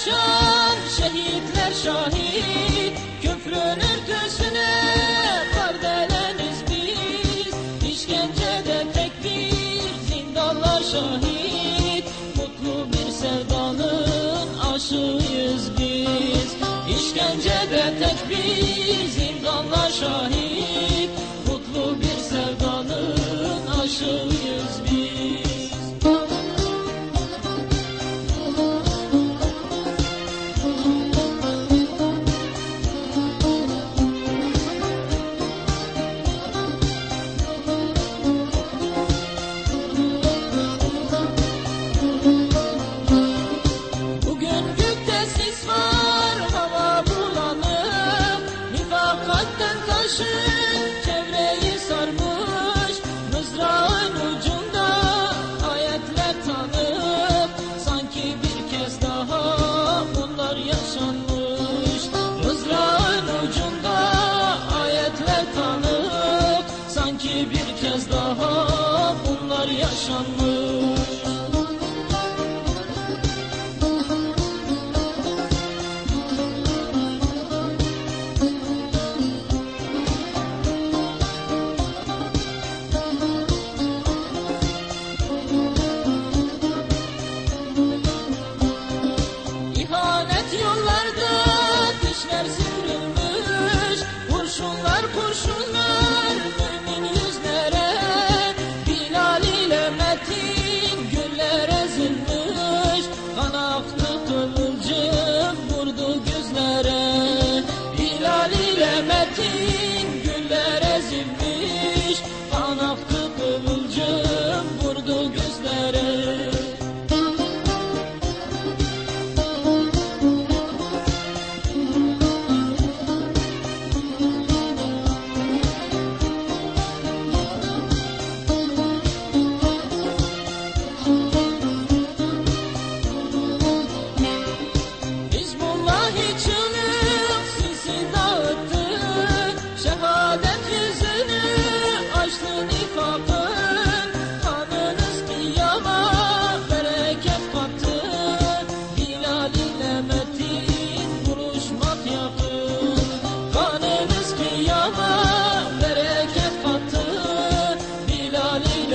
açan şehitler şahit Köprünün örtüsüne kardeleniz biz. İşkencede tek bir zindanlar şahit Mutlu bir sevdanın aşığıyız biz. İşkencede tek bir zindanlar şahit Mutlu bir sevdanın aşığıyız Sunday.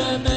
Amen.